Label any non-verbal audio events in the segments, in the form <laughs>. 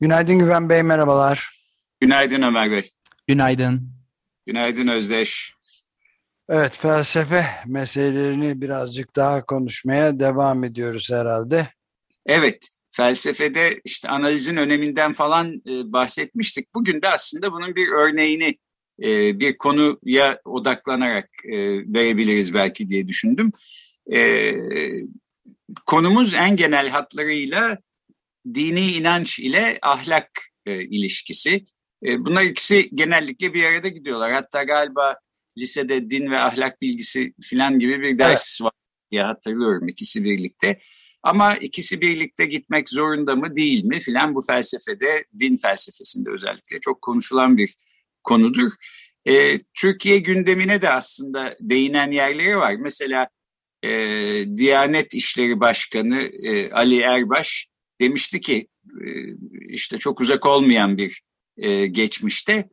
Günaydın Güven Bey, merhabalar. Günaydın Ömer Bey. Günaydın. Günaydın Özdeş. Evet, felsefe meselelerini birazcık daha konuşmaya devam ediyoruz herhalde. Evet, felsefede işte analizin öneminden falan e, bahsetmiştik. Bugün de aslında bunun bir örneğini e, bir konuya odaklanarak e, verebiliriz belki diye düşündüm. Konumuz en genel hatlarıyla dini inanç ile ahlak e, ilişkisi. E, bunlar ikisi genellikle bir arada gidiyorlar. Hatta galiba lisede din ve ahlak bilgisi filan gibi bir ders evet. var diye hatırlıyorum ikisi birlikte. Ama ikisi birlikte gitmek zorunda mı değil mi filan bu felsefede, din felsefesinde özellikle çok konuşulan bir konudur. E, Türkiye gündemine de aslında değinen yerleri var. Mesela e, Diyanet İşleri Başkanı e, Ali Erbaş demişti ki e, işte çok uzak olmayan bir e, geçmişte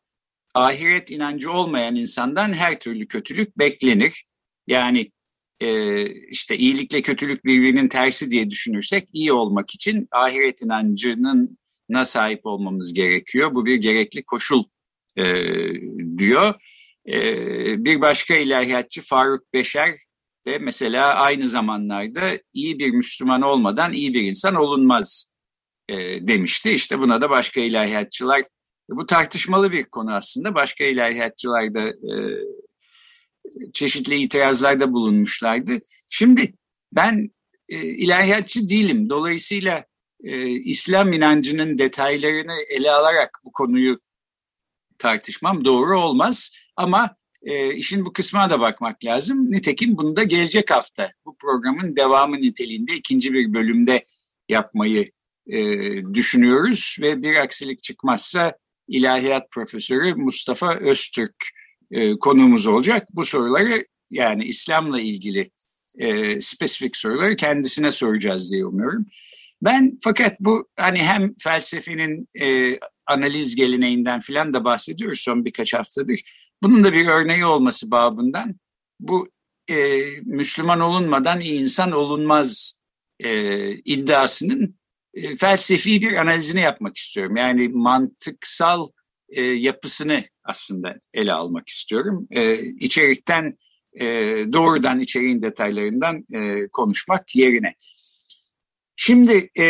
ahiret inancı olmayan insandan her türlü kötülük beklenir. Yani e, işte iyilikle kötülük birbirinin tersi diye düşünürsek iyi olmak için ahiret inancının na sahip olmamız gerekiyor. Bu bir gerekli koşul diyor. Bir başka ilahiyatçı Faruk Beşer de mesela aynı zamanlarda iyi bir Müslüman olmadan iyi bir insan olunmaz e, demişti. İşte buna da başka ilahiyatçılar, bu tartışmalı bir konu aslında. Başka ilahiyatçılar da e, çeşitli itirazlarda bulunmuşlardı. Şimdi ben e, ilahiyatçı değilim. Dolayısıyla e, İslam inancının detaylarını ele alarak bu konuyu tartışmam doğru olmaz. Ama e, işin bu kısmına da bakmak lazım. Nitekim bunu da gelecek hafta bu programın devamı niteliğinde ikinci bir bölümde yapmayı e, düşünüyoruz. Ve bir aksilik çıkmazsa ilahiyat profesörü Mustafa Öztürk e, konuğumuz olacak. Bu soruları yani İslam'la ilgili e, spesifik soruları kendisine soracağız diye umuyorum. Ben fakat bu hani hem felsefenin e, analiz geleneğinden filan da bahsediyoruz son birkaç haftadır. Bunun da bir örneği olması babından bu e, Müslüman olunmadan insan olunmaz e, iddiasının e, felsefi bir analizini yapmak istiyorum. Yani mantıksal e, yapısını aslında ele almak istiyorum. E, içerikten e, doğrudan içeriğin detaylarından e, konuşmak yerine. Şimdi e,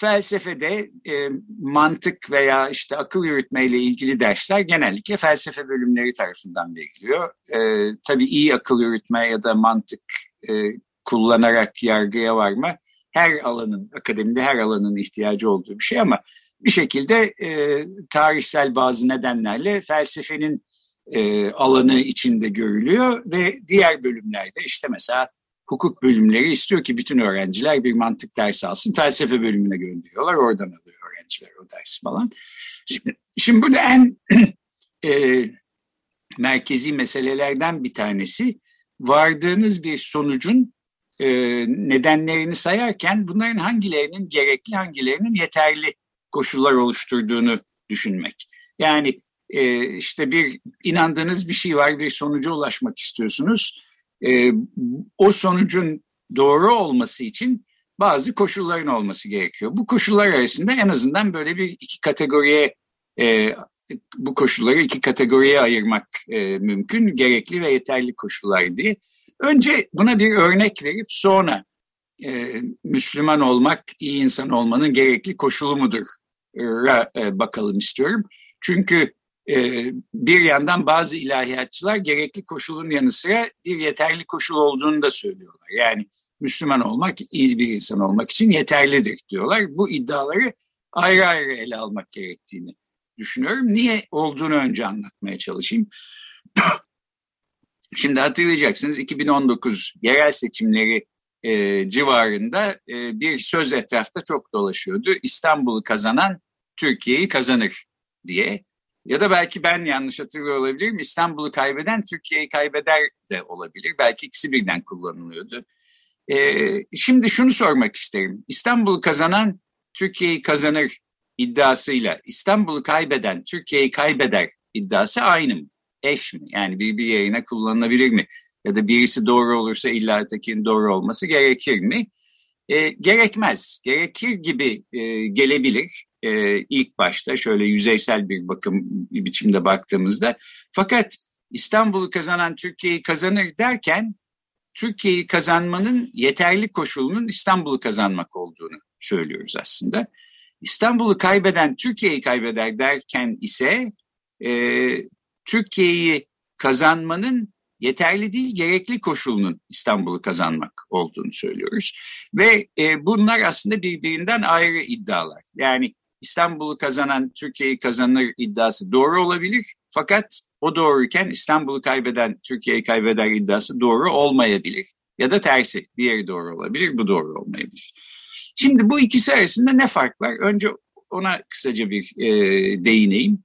felsefede e, mantık veya işte akıl yürütmeyle ilgili dersler genellikle felsefe bölümleri tarafından veriliyor. E, tabii iyi akıl yürütme ya da mantık e, kullanarak yargıya varma her alanın, akademide her alanın ihtiyacı olduğu bir şey ama bir şekilde e, tarihsel bazı nedenlerle felsefenin e, alanı içinde görülüyor ve diğer bölümlerde işte mesela hukuk bölümleri istiyor ki bütün öğrenciler bir mantık dersi alsın. Felsefe bölümüne gönderiyorlar. Oradan alıyor öğrenciler o dersi falan. Şimdi, şimdi burada en <clears throat> e, merkezi meselelerden bir tanesi vardığınız bir sonucun e, nedenlerini sayarken bunların hangilerinin gerekli hangilerinin yeterli koşullar oluşturduğunu düşünmek. Yani e, işte bir inandığınız bir şey var bir sonuca ulaşmak istiyorsunuz e, o sonucun doğru olması için bazı koşulların olması gerekiyor. Bu koşullar arasında en azından böyle bir iki kategoriye e, bu koşulları iki kategoriye ayırmak e, mümkün. Gerekli ve yeterli koşullar diye. Önce buna bir örnek verip sonra e, Müslüman olmak, iyi insan olmanın gerekli koşulu mudur e, bakalım istiyorum. Çünkü bir yandan bazı ilahiyatçılar gerekli koşulun yanı sıra bir yeterli koşul olduğunu da söylüyorlar. Yani Müslüman olmak, iyi bir insan olmak için yeterlidir diyorlar. Bu iddiaları ayrı ayrı ele almak gerektiğini düşünüyorum. Niye olduğunu önce anlatmaya çalışayım. <coughs> Şimdi hatırlayacaksınız 2019 yerel seçimleri e, civarında e, bir söz etrafta çok dolaşıyordu. İstanbul'u kazanan Türkiye'yi kazanır diye. Ya da belki ben yanlış hatırlıyor olabilirim. İstanbul'u kaybeden Türkiye'yi kaybeder de olabilir. Belki ikisi birden kullanılıyordu. Ee, şimdi şunu sormak isterim. İstanbul'u kazanan Türkiye'yi kazanır iddiasıyla İstanbul'u kaybeden Türkiye'yi kaybeder iddiası aynı mı? Eş mi? Yani bir, bir yayına kullanılabilir mi? Ya da birisi doğru olursa illa doğru olması gerekir mi? E, gerekmez. Gerekir gibi e, gelebilir e, ilk başta şöyle yüzeysel bir bakım bir biçimde baktığımızda. Fakat İstanbul'u kazanan Türkiye'yi kazanır derken Türkiye'yi kazanmanın yeterli koşulunun İstanbul'u kazanmak olduğunu söylüyoruz aslında. İstanbul'u kaybeden Türkiye'yi kaybeder derken ise e, Türkiye'yi kazanmanın yeterli değil gerekli koşulunun İstanbul'u kazanmak olduğunu söylüyoruz. Ve e, bunlar aslında birbirinden ayrı iddialar. Yani İstanbul'u kazanan Türkiye'yi kazanır iddiası doğru olabilir. Fakat o doğruyken İstanbul'u kaybeden Türkiye'yi kaybeder iddiası doğru olmayabilir. Ya da tersi diğeri doğru olabilir bu doğru olmayabilir. Şimdi bu ikisi arasında ne fark var? Önce ona kısaca bir e, değineyim.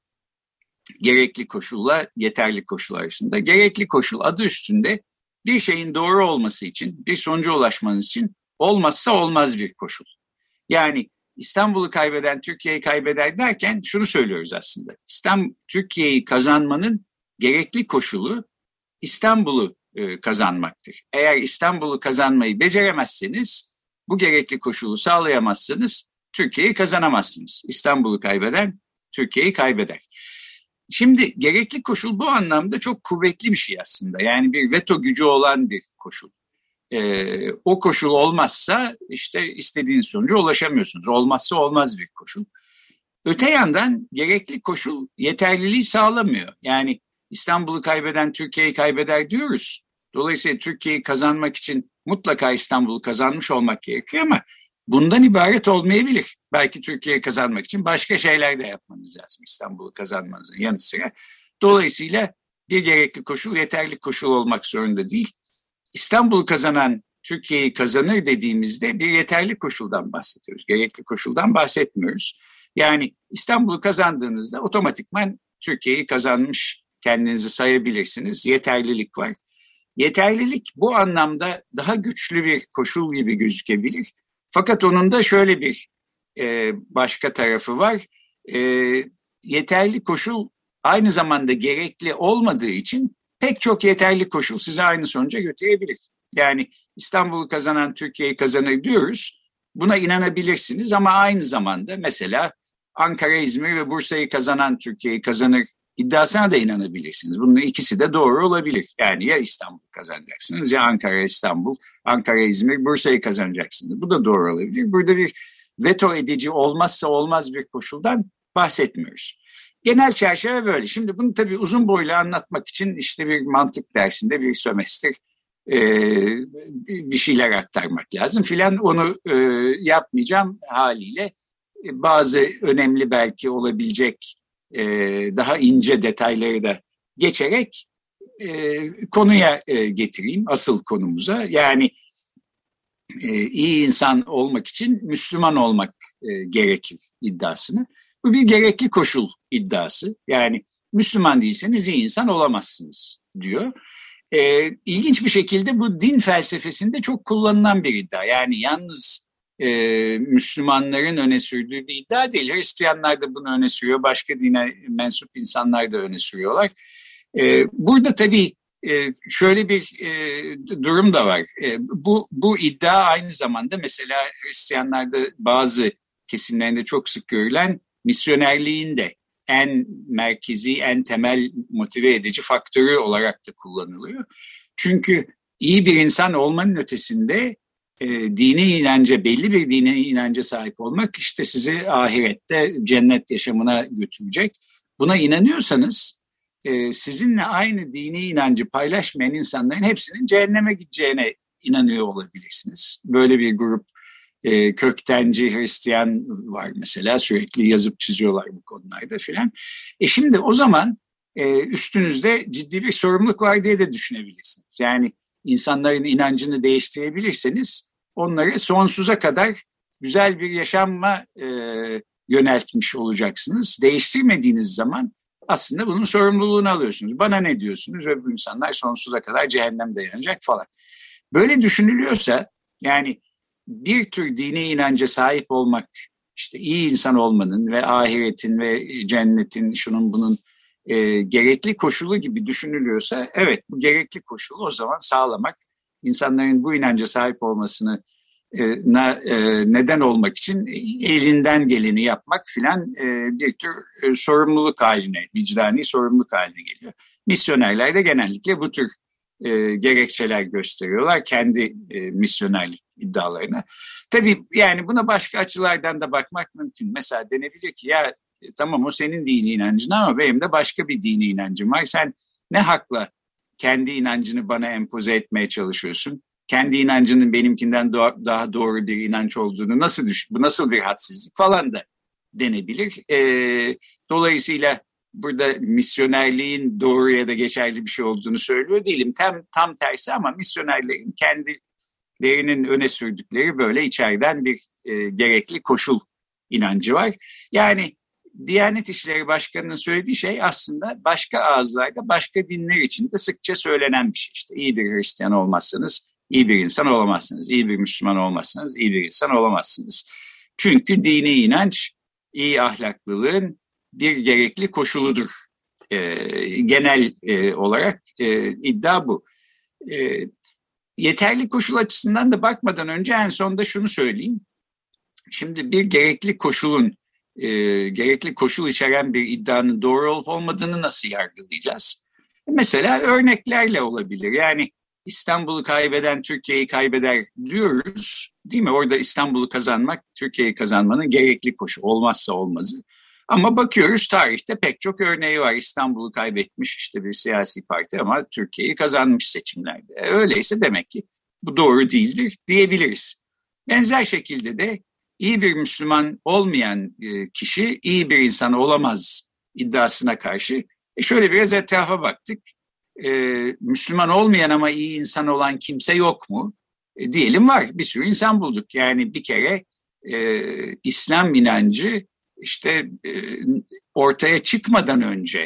Gerekli koşulla yeterli koşul arasında. Gerekli koşul adı üstünde bir şeyin doğru olması için, bir sonuca ulaşmanız için olmazsa olmaz bir koşul. Yani İstanbul'u kaybeden Türkiye'yi kaybeder derken şunu söylüyoruz aslında. İstanbul Türkiye'yi kazanmanın gerekli koşulu İstanbul'u e, kazanmaktır. Eğer İstanbul'u kazanmayı beceremezseniz bu gerekli koşulu sağlayamazsanız Türkiye'yi kazanamazsınız. İstanbul'u kaybeden Türkiye'yi kaybeder. Şimdi gerekli koşul bu anlamda çok kuvvetli bir şey aslında. Yani bir veto gücü olan bir koşul. E, o koşul olmazsa işte istediğiniz sonuca ulaşamıyorsunuz. Olmazsa olmaz bir koşul. Öte yandan gerekli koşul yeterliliği sağlamıyor. Yani İstanbul'u kaybeden Türkiye'yi kaybeder diyoruz. Dolayısıyla Türkiye'yi kazanmak için mutlaka İstanbul'u kazanmış olmak gerekiyor ama bundan ibaret olmayabilir. Belki Türkiye'yi kazanmak için başka şeyler de yapmanız lazım İstanbul'u kazanmanızın yanı sıra. Dolayısıyla bir gerekli koşul yeterli koşul olmak zorunda değil. İstanbul kazanan Türkiye'yi kazanır dediğimizde bir yeterli koşuldan bahsediyoruz. Gerekli koşuldan bahsetmiyoruz. Yani İstanbul'u kazandığınızda otomatikman Türkiye'yi kazanmış kendinizi sayabilirsiniz. Yeterlilik var. Yeterlilik bu anlamda daha güçlü bir koşul gibi gözükebilir. Fakat onun da şöyle bir e, başka tarafı var. E, yeterli koşul aynı zamanda gerekli olmadığı için pek çok yeterli koşul size aynı sonuca götürebilir. Yani İstanbul'u kazanan Türkiye'yi kazanır diyoruz. Buna inanabilirsiniz ama aynı zamanda mesela Ankara, İzmir ve Bursa'yı kazanan Türkiye'yi kazanır iddiasına da inanabilirsiniz. Bunun ikisi de doğru olabilir. Yani ya İstanbul kazanacaksınız ya Ankara, İstanbul, Ankara, İzmir, Bursa'yı kazanacaksınız. Bu da doğru olabilir. Burada bir veto edici olmazsa olmaz bir koşuldan bahsetmiyoruz. Genel çerçeve böyle. Şimdi bunu tabii uzun boylu anlatmak için işte bir mantık dersinde bir sömestr e, bir şeyler aktarmak lazım filan. Onu e, yapmayacağım haliyle e, bazı önemli belki olabilecek e, daha ince detayları da geçerek e, konuya e, getireyim asıl konumuza. Yani e, iyi insan olmak için Müslüman olmak e, gerekir iddiasını. Bu bir gerekli koşul iddiası. Yani Müslüman değilseniz iyi insan olamazsınız diyor. E, ilginç bir şekilde bu din felsefesinde çok kullanılan bir iddia. Yani yalnız e, Müslümanların öne sürdüğü bir iddia değil. Hristiyanlar da bunu öne sürüyor, başka dine mensup insanlar da öne sürüyorlar. E, burada tabii e, şöyle bir e, durum da var. E, bu, bu iddia aynı zamanda mesela Hristiyanlarda bazı kesimlerinde çok sık görülen misyonerliğin de en merkezi, en temel motive edici faktörü olarak da kullanılıyor. Çünkü iyi bir insan olmanın ötesinde e, dini inanca, belli bir dine inanca sahip olmak işte sizi ahirette cennet yaşamına götürecek. Buna inanıyorsanız e, sizinle aynı dini inancı paylaşmayan insanların hepsinin cehenneme gideceğine inanıyor olabilirsiniz. Böyle bir grup e, köktenci Hristiyan var mesela sürekli yazıp çiziyorlar bu konularda filan. E şimdi o zaman e, üstünüzde ciddi bir sorumluluk var diye de düşünebilirsiniz. Yani insanların inancını değiştirebilirseniz onları sonsuza kadar güzel bir yaşamma e, yöneltmiş olacaksınız. Değiştirmediğiniz zaman aslında bunun sorumluluğunu alıyorsunuz. Bana ne diyorsunuz? Ve bu insanlar sonsuza kadar cehennem dayanacak falan. Böyle düşünülüyorsa yani bir tür dini inanca sahip olmak, işte iyi insan olmanın ve ahiretin ve cennetin şunun bunun e, gerekli koşulu gibi düşünülüyorsa evet bu gerekli koşulu o zaman sağlamak insanların bu inanca sahip olmasını e, e, neden olmak için elinden geleni yapmak filan e, bir tür e, sorumluluk haline, vicdani sorumluluk haline geliyor. Misyonerler de genellikle bu tür e, gerekçeler gösteriyorlar kendi e, misyonerlik iddialarına. Tabii yani buna başka açılardan da bakmak mümkün. Mesela denebilir ki ya e, tamam o senin dini inancın ama benim de başka bir dini inancım var. Sen ne hakla kendi inancını bana empoze etmeye çalışıyorsun? Kendi inancının benimkinden daha doğru bir inanç olduğunu nasıl düş bu nasıl bir hadsizlik falan da denebilir. E, dolayısıyla burada misyonerliğin doğru ya da geçerli bir şey olduğunu söylüyor değilim. Tam, tam tersi ama misyonerlerin kendilerinin öne sürdükleri böyle içeriden bir e, gerekli koşul inancı var. Yani Diyanet İşleri Başkanı'nın söylediği şey aslında başka ağızlarda başka dinler için de sıkça söylenen bir şey. İşte iyi bir Hristiyan olmazsanız iyi bir insan olamazsınız. İyi bir Müslüman olmazsanız iyi bir insan olamazsınız. Çünkü dini inanç iyi ahlaklılığın bir gerekli koşuludur. E, genel e, olarak e, iddia bu. E, yeterli koşul açısından da bakmadan önce en sonda şunu söyleyeyim. Şimdi bir gerekli koşulun, e, gerekli koşul içeren bir iddianın doğru olup olmadığını nasıl yargılayacağız? Mesela örneklerle olabilir. Yani İstanbul'u kaybeden Türkiye'yi kaybeder diyoruz. Değil mi? Orada İstanbul'u kazanmak, Türkiye'yi kazanmanın gerekli koşu olmazsa olmazı. Ama bakıyoruz tarihte pek çok örneği var. İstanbul'u kaybetmiş işte bir siyasi parti ama Türkiye'yi kazanmış seçimlerde. E, öyleyse demek ki bu doğru değildir diyebiliriz. Benzer şekilde de iyi bir Müslüman olmayan e, kişi iyi bir insan olamaz iddiasına karşı e şöyle biraz etrafa baktık. Müslüman olmayan ama iyi insan olan kimse yok mu? Diyelim var. Bir sürü insan bulduk. Yani bir kere İslam inancı işte e, ortaya çıkmadan önce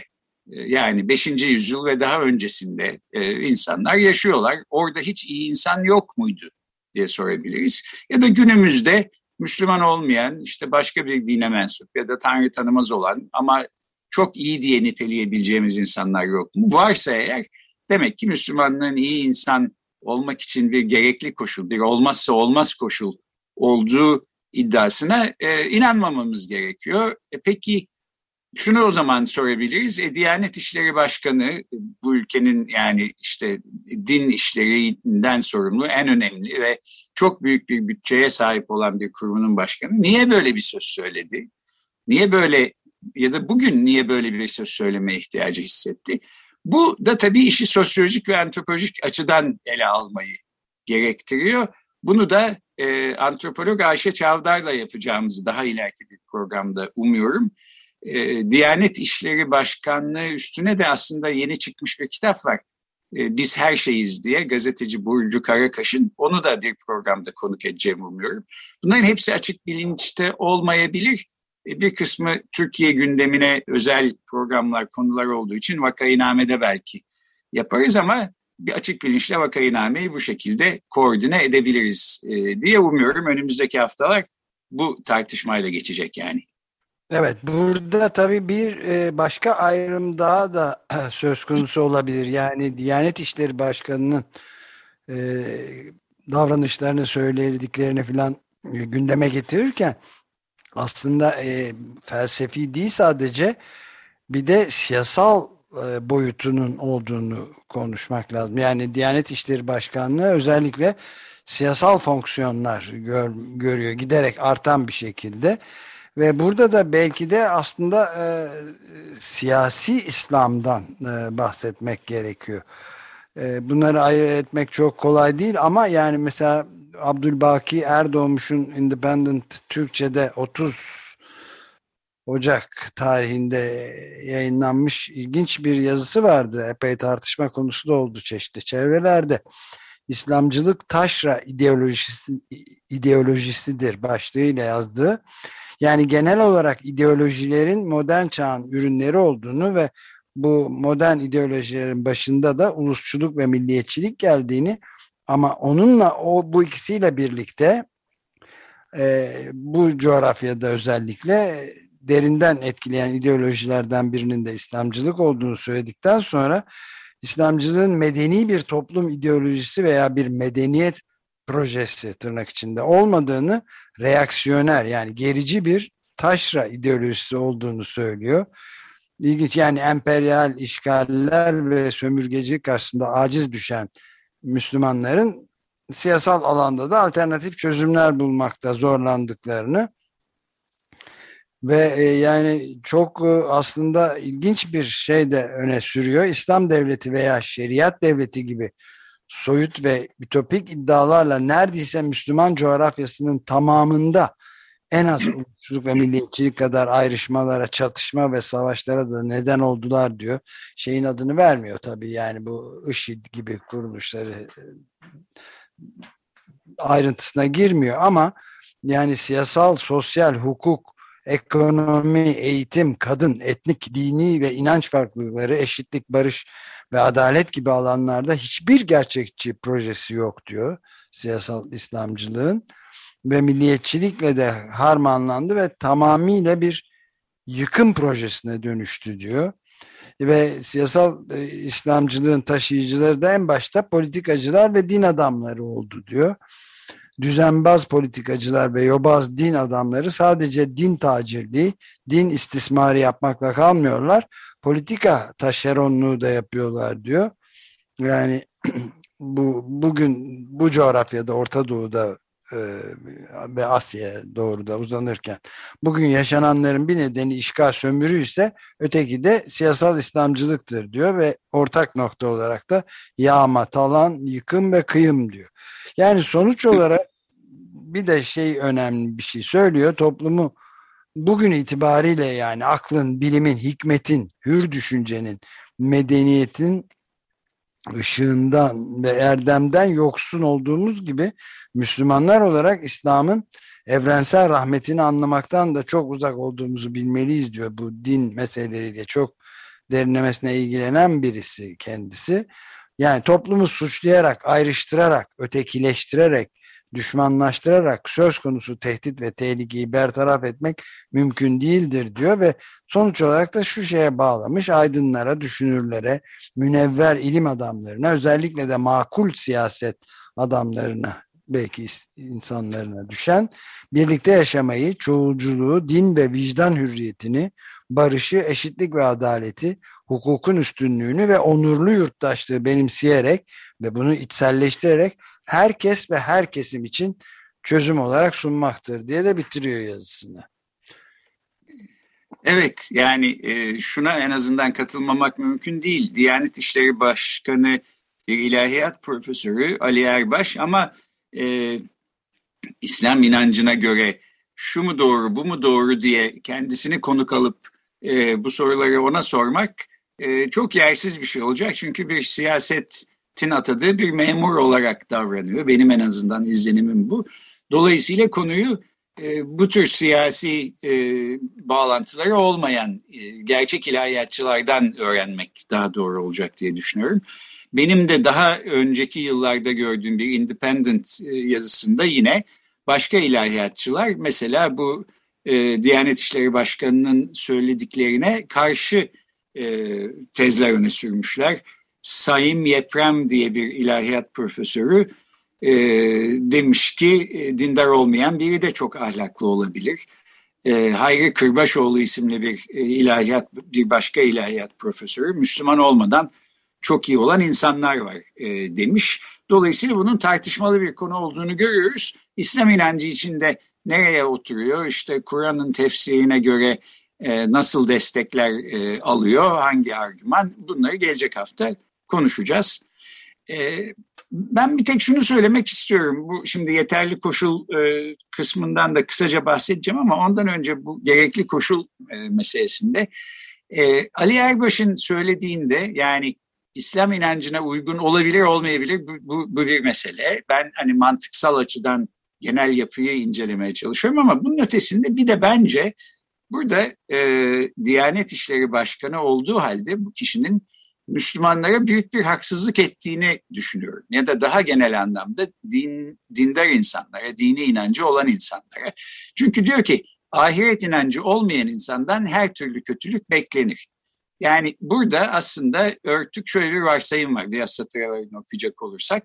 e, yani 5. yüzyıl ve daha öncesinde e, insanlar yaşıyorlar. Orada hiç iyi insan yok muydu diye sorabiliriz. Ya da günümüzde Müslüman olmayan işte başka bir dine mensup ya da Tanrı tanımaz olan ama çok iyi diye niteleyebileceğimiz insanlar yok mu? Varsa eğer demek ki Müslümanlığın iyi insan olmak için bir gerekli koşul, bir olmazsa olmaz koşul olduğu iddiasına e, inanmamamız gerekiyor. E, peki şunu o zaman sorabiliriz. E, Diyanet İşleri Başkanı bu ülkenin yani işte din işlerinden sorumlu en önemli ve çok büyük bir bütçeye sahip olan bir kurumunun başkanı niye böyle bir söz söyledi? Niye böyle ya da bugün niye böyle bir söz söyleme ihtiyacı hissetti? Bu da tabii işi sosyolojik ve antropolojik açıdan ele almayı gerektiriyor. Bunu da e, antropolog Ayşe Çavdar'la yapacağımızı daha ileriki bir programda umuyorum. E, Diyanet İşleri Başkanlığı üstüne de aslında yeni çıkmış bir kitap var. E, Biz Her Şeyiz diye gazeteci Burcu Karakaş'ın onu da bir programda konuk edeceğimi umuyorum. Bunların hepsi açık bilinçte olmayabilir. E, bir kısmı Türkiye gündemine özel programlar, konular olduğu için vakayinamede belki yaparız ama bir açık bilinçle vakayinameyi bu şekilde koordine edebiliriz e, diye umuyorum. Önümüzdeki haftalar bu tartışmayla geçecek yani. Evet burada tabii bir e, başka ayrım daha da <clears throat> söz konusu olabilir. Yani Diyanet İşleri Başkanı'nın e, davranışlarını söylediklerini falan gündeme getirirken aslında felsefi değil sadece bir de siyasal boyutunun olduğunu konuşmak lazım. Yani Diyanet İşleri Başkanlığı özellikle siyasal fonksiyonlar gör, görüyor giderek artan bir şekilde ve burada da belki de aslında e, siyasi İslam'dan e, bahsetmek gerekiyor. E, bunları ayırt etmek çok kolay değil ama yani mesela Abdülbaki Erdoğmuş'un Independent Türkçe'de 30 Ocak tarihinde yayınlanmış ilginç bir yazısı vardı. Epey tartışma konusu da oldu çeşitli çevrelerde. İslamcılık taşra ideolojisi, ideolojisidir başlığıyla yazdığı. Yani genel olarak ideolojilerin modern çağın ürünleri olduğunu ve bu modern ideolojilerin başında da ulusçuluk ve milliyetçilik geldiğini ama onunla o bu ikisiyle birlikte e, bu coğrafyada özellikle derinden etkileyen ideolojilerden birinin de İslamcılık olduğunu söyledikten sonra İslamcılığın medeni bir toplum ideolojisi veya bir medeniyet projesi tırnak içinde olmadığını reaksiyoner yani gerici bir taşra ideolojisi olduğunu söylüyor. İlginç yani emperyal işgaller ve sömürgeci karşısında aciz düşen Müslümanların siyasal alanda da alternatif çözümler bulmakta zorlandıklarını ve e, yani çok e, aslında ilginç bir şey de öne sürüyor. İslam devleti veya şeriat devleti gibi soyut ve ütopik iddialarla neredeyse Müslüman coğrafyasının tamamında en az <clears throat> ulusçuluk ve milliyetçilik kadar ayrışmalara, çatışma ve savaşlara da neden oldular diyor. Şeyin adını vermiyor tabii yani bu IŞİD gibi kuruluşları e, ayrıntısına girmiyor ama yani siyasal, sosyal, hukuk, ekonomi, eğitim, kadın, etnik, dini ve inanç farklılıkları, eşitlik, barış ve adalet gibi alanlarda hiçbir gerçekçi projesi yok diyor siyasal İslamcılığın ve milliyetçilikle de harmanlandı ve tamamıyla bir yıkım projesine dönüştü diyor. Ve siyasal e, İslamcılığın taşıyıcıları da en başta politikacılar ve din adamları oldu diyor düzenbaz politikacılar ve yobaz din adamları sadece din tacirliği, din istismarı yapmakla kalmıyorlar. Politika taşeronluğu da yapıyorlar diyor. Yani <clears throat> bu bugün bu coğrafyada Orta Doğu'da ve Asya'ya doğru da uzanırken bugün yaşananların bir nedeni işgal sömürü ise öteki de siyasal İslamcılıktır diyor ve ortak nokta olarak da yağma, talan, yıkım ve kıyım diyor. Yani sonuç olarak bir de şey önemli bir şey söylüyor. Toplumu bugün itibariyle yani aklın, bilimin, hikmetin, hür düşüncenin, medeniyetin ışığından ve erdemden yoksun olduğumuz gibi Müslümanlar olarak İslam'ın evrensel rahmetini anlamaktan da çok uzak olduğumuzu bilmeliyiz diyor. Bu din meseleleriyle çok derinlemesine ilgilenen birisi kendisi. Yani toplumu suçlayarak, ayrıştırarak, ötekileştirerek, düşmanlaştırarak söz konusu tehdit ve tehlikeyi bertaraf etmek mümkün değildir diyor ve sonuç olarak da şu şeye bağlamış aydınlara, düşünürlere, münevver ilim adamlarına özellikle de makul siyaset adamlarına belki insanlarına düşen birlikte yaşamayı, çoğulculuğu, din ve vicdan hürriyetini, barışı, eşitlik ve adaleti, hukukun üstünlüğünü ve onurlu yurttaşlığı benimseyerek ve bunu içselleştirerek herkes ve her kesim için çözüm olarak sunmaktır diye de bitiriyor yazısını. Evet yani e, şuna en azından katılmamak mümkün değil. Diyanet İşleri Başkanı bir ilahiyat profesörü Ali Erbaş ama e, İslam inancına göre şu mu doğru bu mu doğru diye kendisini konuk alıp e, bu soruları ona sormak e, çok yersiz bir şey olacak. Çünkü bir siyasetin atadığı bir memur olarak davranıyor. Benim en azından izlenimim bu. Dolayısıyla konuyu e, bu tür siyasi e, bağlantıları olmayan e, gerçek ilahiyatçılardan öğrenmek daha doğru olacak diye düşünüyorum. Benim de daha önceki yıllarda gördüğüm bir independent e, yazısında yine başka ilahiyatçılar mesela bu e, Diyanet İşleri Başkanı'nın söylediklerine karşı e, tezler öne sürmüşler. Sayım Yeprem diye bir ilahiyat profesörü e, demiş ki e, dindar olmayan biri de çok ahlaklı olabilir. E, Hayri Kırbaşoğlu isimli bir e, ilahiyat, bir başka ilahiyat profesörü Müslüman olmadan çok iyi olan insanlar var e, demiş. Dolayısıyla bunun tartışmalı bir konu olduğunu görüyoruz. İslam inancı içinde nereye oturuyor? İşte Kur'an'ın tefsirine göre e, nasıl destekler e, alıyor, hangi argüman? Bunları gelecek hafta konuşacağız. E, ben bir tek şunu söylemek istiyorum. Bu şimdi yeterli koşul e, kısmından da kısaca bahsedeceğim ama ondan önce bu gerekli koşul e, meselesinde e, Ali Erbaş'ın söylediğinde yani İslam inancına uygun olabilir olmayabilir bu, bu, bu bir mesele. Ben hani mantıksal açıdan genel yapıyı incelemeye çalışıyorum ama bunun ötesinde bir de bence burada e, Diyanet İşleri Başkanı olduğu halde bu kişinin Müslümanlara büyük bir haksızlık ettiğini düşünüyorum. Ya da daha genel anlamda din, dindar insanlara, dini inancı olan insanlara. Çünkü diyor ki ahiret inancı olmayan insandan her türlü kötülük beklenir. Yani burada aslında örtük şöyle bir varsayım var biraz satırlarını okuyacak olursak.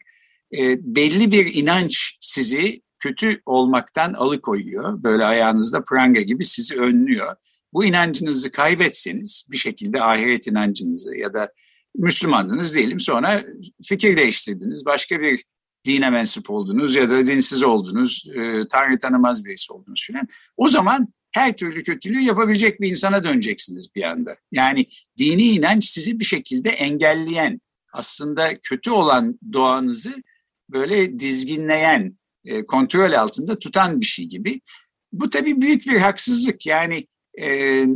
E, belli bir inanç sizi kötü olmaktan alıkoyuyor. Böyle ayağınızda pranga gibi sizi önlüyor. Bu inancınızı kaybetseniz bir şekilde ahiret inancınızı ya da Müslümandınız diyelim sonra fikir değiştirdiniz. Başka bir dine mensup oldunuz ya da dinsiz oldunuz, e, Tanrı tanımaz birisi oldunuz filan. O zaman her türlü kötülüğü yapabilecek bir insana döneceksiniz bir anda. Yani dini inanç sizi bir şekilde engelleyen, aslında kötü olan doğanızı böyle dizginleyen, e, kontrol altında tutan bir şey gibi. Bu tabii büyük bir haksızlık. Yani e,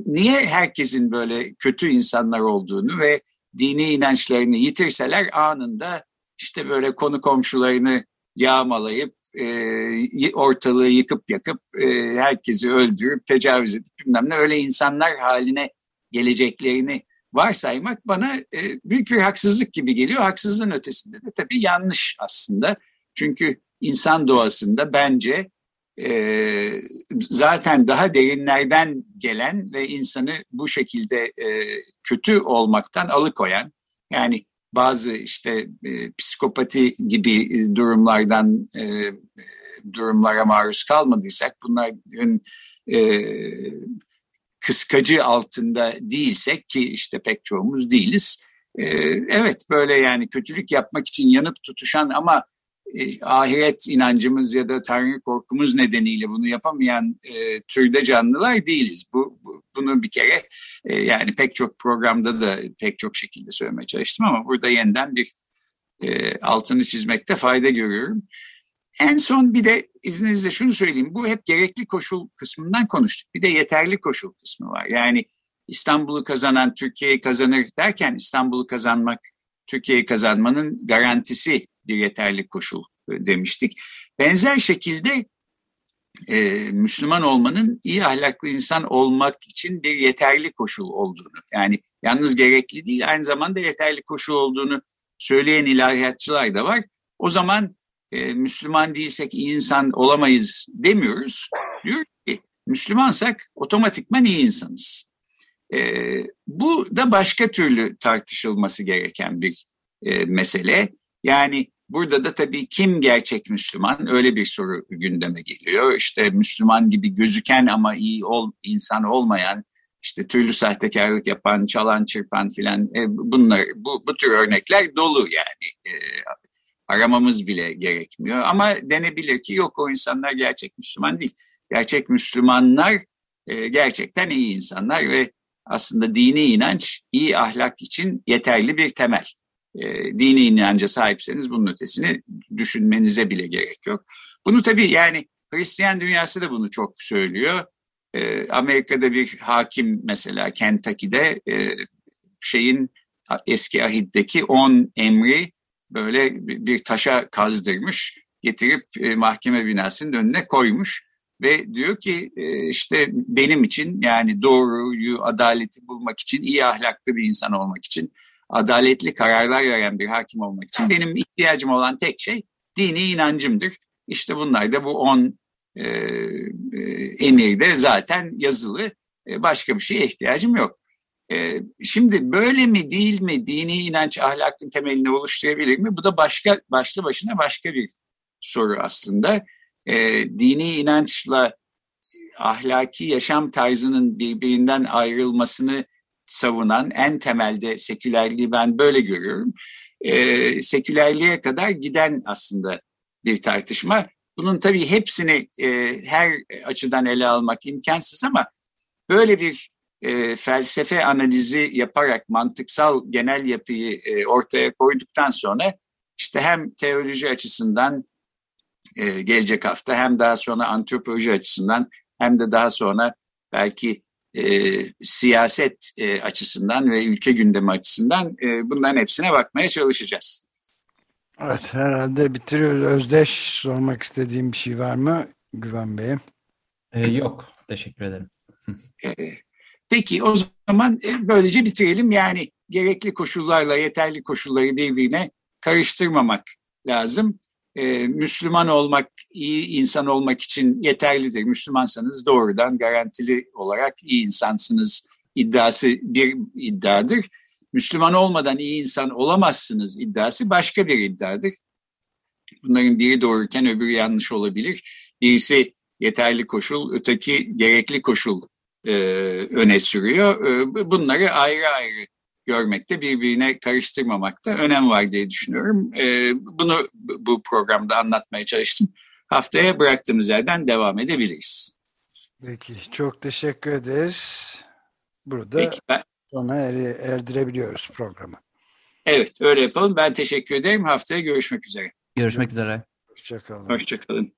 niye herkesin böyle kötü insanlar olduğunu ve dini inançlarını yitirseler anında işte böyle konu komşularını yağmalayıp e, ortalığı yıkıp yakıp e, herkesi öldürüp tecavüz edip bilmem ne öyle insanlar haline geleceklerini varsaymak bana e, büyük bir haksızlık gibi geliyor. Haksızlığın ötesinde de tabii yanlış aslında. Çünkü insan doğasında bence e, zaten daha derinlerden gelen ve insanı bu şekilde e, kötü olmaktan alıkoyan yani bazı işte e, psikopati gibi durumlardan e, durumlara maruz kalmadıysak bunların e, kıskacı altında değilsek ki işte pek çoğumuz değiliz. E, evet böyle yani kötülük yapmak için yanıp tutuşan ama e, ahiret inancımız ya da Tanrı korkumuz nedeniyle bunu yapamayan e, türde canlılar değiliz. Bu, bu bunu bir kere e, yani pek çok programda da pek çok şekilde söylemeye çalıştım ama burada yeniden bir e, altını çizmekte fayda görüyorum. En son bir de izninizle şunu söyleyeyim. Bu hep gerekli koşul kısmından konuştuk. Bir de yeterli koşul kısmı var. Yani İstanbul'u kazanan Türkiye'yi kazanır derken İstanbul'u kazanmak Türkiye'yi kazanmanın garantisi yeterli koşul e, demiştik. Benzer şekilde e, Müslüman olmanın iyi ahlaklı insan olmak için bir yeterli koşul olduğunu yani yalnız gerekli değil aynı zamanda yeterli koşul olduğunu söyleyen ilahiyatçılar da var. O zaman e, Müslüman değilsek iyi insan olamayız demiyoruz. Diyor ki Müslümansak otomatikman iyi insanız. E, bu da başka türlü tartışılması gereken bir e, mesele. Yani Burada da tabii kim gerçek Müslüman öyle bir soru gündeme geliyor. İşte Müslüman gibi gözüken ama iyi ol, insan olmayan, işte türlü sahtekarlık yapan, çalan, çırpan filan e, bunlar bu, bu tür örnekler dolu yani. E, aramamız bile gerekmiyor ama denebilir ki yok o insanlar gerçek Müslüman değil. Gerçek Müslümanlar e, gerçekten iyi insanlar ve aslında dini inanç iyi ahlak için yeterli bir temel e, dini inanca sahipseniz bunun ötesini düşünmenize bile gerek yok. Bunu tabii yani Hristiyan dünyası da bunu çok söylüyor. E, Amerika'da bir hakim mesela Kentucky'de e, şeyin eski ahiddeki on emri böyle bir taşa kazdırmış getirip e, mahkeme binasının önüne koymuş ve diyor ki e, işte benim için yani doğruyu adaleti bulmak için iyi ahlaklı bir insan olmak için adaletli kararlar veren bir hakim olmak için benim ihtiyacım olan tek şey dini inancımdır. İşte bunlar da bu on e, e, emirde zaten yazılı. E, başka bir şeye ihtiyacım yok. E, şimdi böyle mi değil mi dini inanç ahlakın temelini oluşturabilir mi? Bu da başka başlı başına başka bir soru aslında. E, dini inançla ahlaki yaşam tarzının birbirinden ayrılmasını savunan en temelde sekülerliği ben böyle görüyorum. E, sekülerliğe kadar giden aslında bir tartışma. Bunun tabii hepsini e, her açıdan ele almak imkansız ama böyle bir e, felsefe analizi yaparak mantıksal genel yapıyı e, ortaya koyduktan sonra işte hem teoloji açısından e, gelecek hafta hem daha sonra antropoloji açısından hem de daha sonra belki e, siyaset e, açısından ve ülke gündemi açısından e, bunların hepsine bakmaya çalışacağız. Evet herhalde bitiriyoruz. Özdeş sormak istediğim bir şey var mı Güven Bey'e? Ee, yok teşekkür ederim. <laughs> E, peki o zaman e, böylece bitirelim. Yani gerekli koşullarla yeterli koşulları birbirine karıştırmamak lazım. Ee, Müslüman olmak, iyi insan olmak için yeterlidir. Müslümansanız doğrudan garantili olarak iyi insansınız iddiası bir iddiadır. Müslüman olmadan iyi insan olamazsınız iddiası başka bir iddiadır. Bunların biri doğruyken öbürü yanlış olabilir. Birisi yeterli koşul, öteki gerekli koşul e, öne sürüyor. E, bunları ayrı ayrı görmekte, birbirine karıştırmamakta önem var diye düşünüyorum. E, bunu bu programda anlatmaya çalıştım. Haftaya bıraktığımız yerden devam edebiliriz. Peki, çok teşekkür ederiz. Burada Peki, ben, sona er, erdirebiliyoruz programı. Evet, öyle yapalım. Ben teşekkür ederim. Haftaya görüşmek üzere. Görüşmek üzere. Hoşçakalın. Hoşçakalın.